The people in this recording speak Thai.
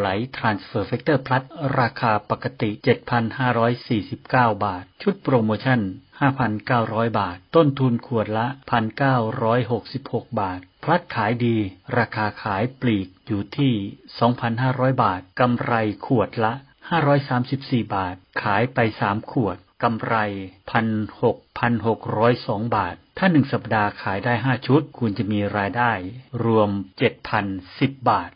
Life Transfer Factor Plus ราคาปกติ 7,549 บาท ชุดโปรโมชั่น 5,900 บาท ต้นทุนขวดละ 1,966 บาท Plus ขายดี ราคาขายปลีกอยู่ที่ 2,500 บาท กำไรขวดละ 534 บาท ขายไป 3 ขวด กำไร 16,602 บาทถ้า1สัปดาห์ขายได้ 5 ชุด คุณจะมีรายได้ รวม 7,010 บาท